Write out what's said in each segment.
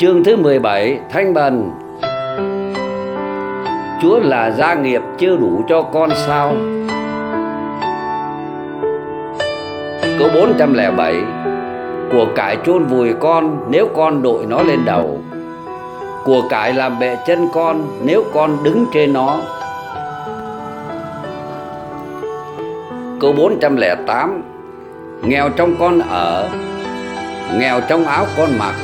Chương thứ 17 Thanh Bần. Chúa là gia nghiệp chưa đủ cho con sao? Câu 407 Của cải chôn vùi con nếu con đội nó lên đầu. Của cải làm bệ chân con nếu con đứng trên nó. Câu 408 Nghèo trong con ở, Nghèo trong áo con mặc.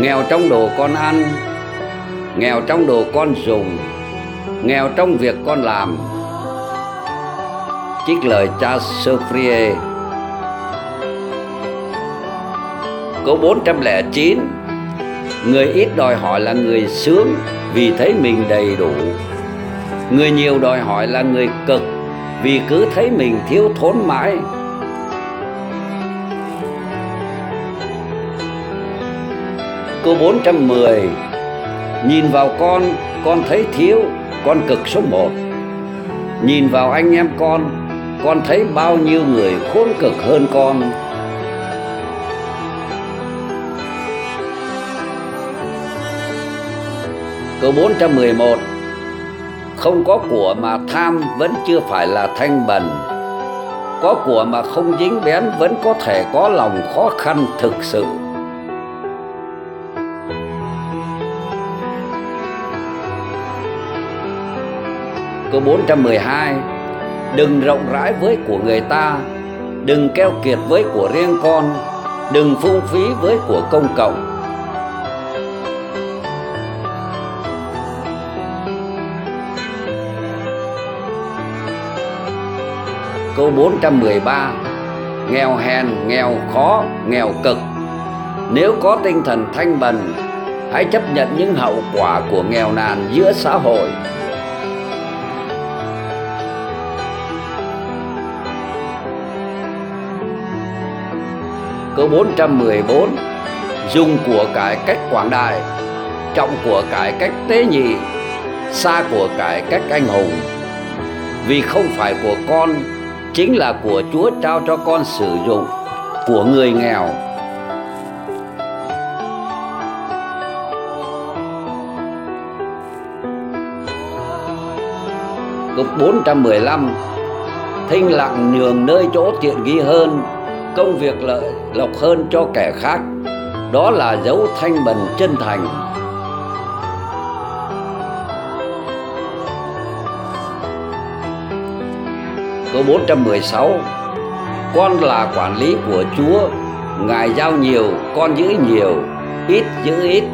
Nghèo trong đồ con ăn, Nghèo trong đồ con dùng, Nghèo trong việc con làm. Trích lời cha Sophie. Câu 409 Người ít đòi hỏi là người sướng Vì thấy mình đầy đủ. Người nhiều đòi hỏi là người cực Vì cứ thấy mình thiếu thốn mãi. Câu 410 Nhìn vào con, con thấy thiếu, con cực số 1 Nhìn vào anh em con, con thấy bao nhiêu người khốn cực hơn con. Câu 411 Không có của mà tham vẫn chưa phải là thanh bần. Có của mà không dính bén vẫn có thể có lòng khó khăn thực sự. Câu 412 Đừng rộng rãi với của người ta Đừng keo kiệt với của riêng con Đừng phung phí với của công cộng. Câu 413 Nghèo hèn, nghèo khó, nghèo cực. Nếu có tinh thần thanh bần Hãy chấp nhận những hậu quả của nghèo nàn giữa xã hội. Câu 414 Dùng của cải cách quảng đại, Trọng của cải cách tế nhị, Xa của cải cách anh hùng. Vì không phải của con, Chính là của Chúa trao cho con sử dụng, Của người nghèo. Câu 415 Thinh lặng nhường nơi chỗ tiện nghi hơn công việc lợi lộc hơn cho kẻ khác. Đó là dấu thanh bần chân thành. Câu 416 con là quản lý của Chúa. Ngài giao nhiều, con giữ nhiều, ít giữ ít.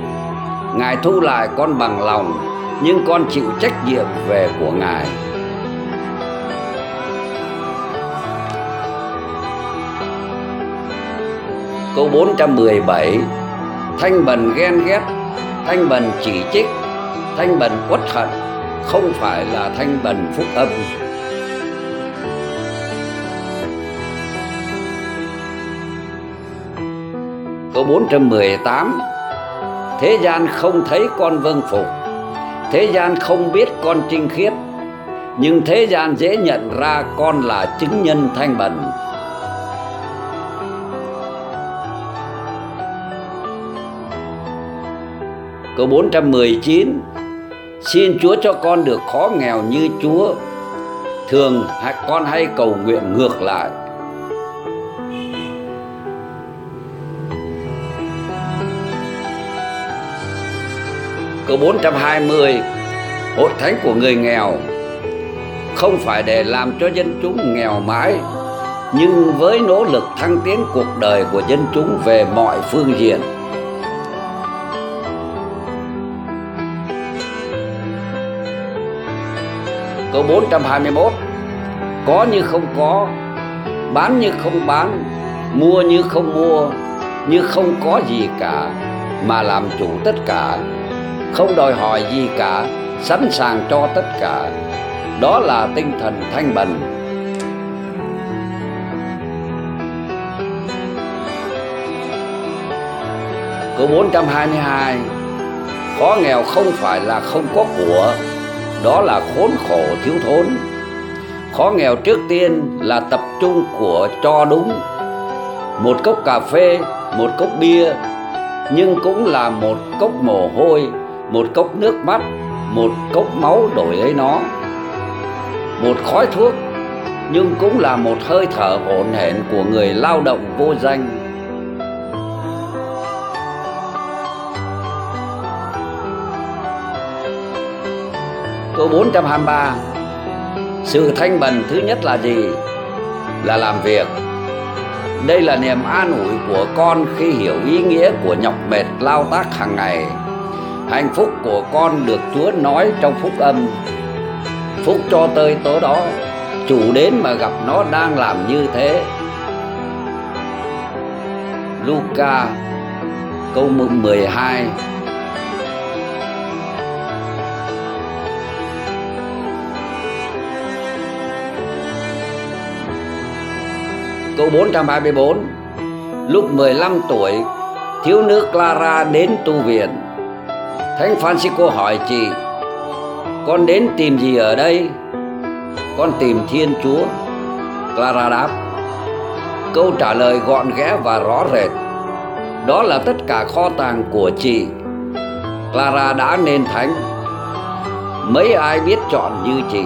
Ngài thu lại con bằng lòng, nhưng con chịu trách nhiệm về của Ngài. Câu 417 Thanh bần ghen ghét, Thanh bần chỉ trích, Thanh bần quất hận, Không phải là thanh bần phúc âm. Câu 418 Thế gian không thấy con vâng phục Thế gian không biết con trinh khiết, Nhưng thế gian dễ nhận ra con là chứng nhân thanh bần. Câu 419 Xin Chúa cho con được khó nghèo như Chúa. Thường con hay cầu nguyện ngược lại. Câu 420 Hội thánh của người nghèo Không phải để làm cho dân chúng nghèo mãi, Nhưng với nỗ lực thăng tiến cuộc đời của dân chúng về mọi phương diện Câu 421 Có như không có, Bán như không bán, Mua như không mua, Như không có gì cả, Mà làm chủ tất cả. Không đòi hỏi gì cả, Sẵn sàng cho tất cả. Đó là tinh thần thanh bần Câu 422 Khó nghèo không phải là không có của đó là khốn khổ thiếu thốn. Khó nghèo trước tiên là tập trung của cho đúng. Một cốc cà phê, một cốc bia, nhưng cũng là một cốc mồ hôi, một cốc nước mắt, một cốc máu đổi lấy nó. Một khói thuốc, nhưng cũng là một hơi thở hổn hển của người lao động vô danh. Câu 423 sự thanh bần thứ nhất là gì? Là làm việc. Đây là niềm an ủi của con khi hiểu ý nghĩa của nhọc mệt lao tác hàng ngày. Hạnh phúc của con được chúa nói trong phúc âm. Phúc cho tơi tớ đó, chủ đến mà gặp nó đang làm như thế. Luca, câu 12 Câu 424 Lúc 15 tuổi, Thiếu nữ Clara đến tu viện. Thánh Francisco hỏi chị, Con đến tìm gì ở đây? Con tìm Thiên Chúa. Clara đáp, Câu trả lời gọn ghẽ và rõ rệt. Đó là tất cả kho tàng của chị. Clara đã nên thánh. Mấy ai biết chọn như chị?